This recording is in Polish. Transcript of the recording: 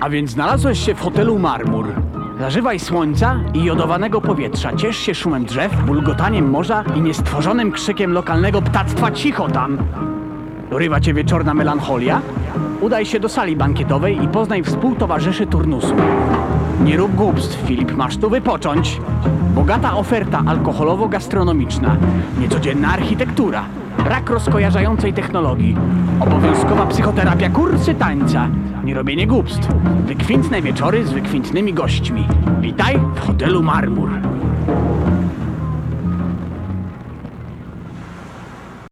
A więc znalazłeś się w hotelu Marmur. Zażywaj słońca i jodowanego powietrza. Ciesz się szumem drzew, bulgotaniem morza i niestworzonym krzykiem lokalnego ptactwa cicho tam. Dorywa cię wieczorna melancholia? Udaj się do sali bankietowej i poznaj współtowarzyszy turnusu. Nie rób głupstw, Filip, masz tu wypocząć. Bogata oferta alkoholowo-gastronomiczna, niecodzienna architektura, brak rozkojarzającej technologii, obowiązkowa psychoterapia, kursy tańca, nierobienie głupstw, wykwintne wieczory z wykwintnymi gośćmi. Witaj w hotelu Marmur.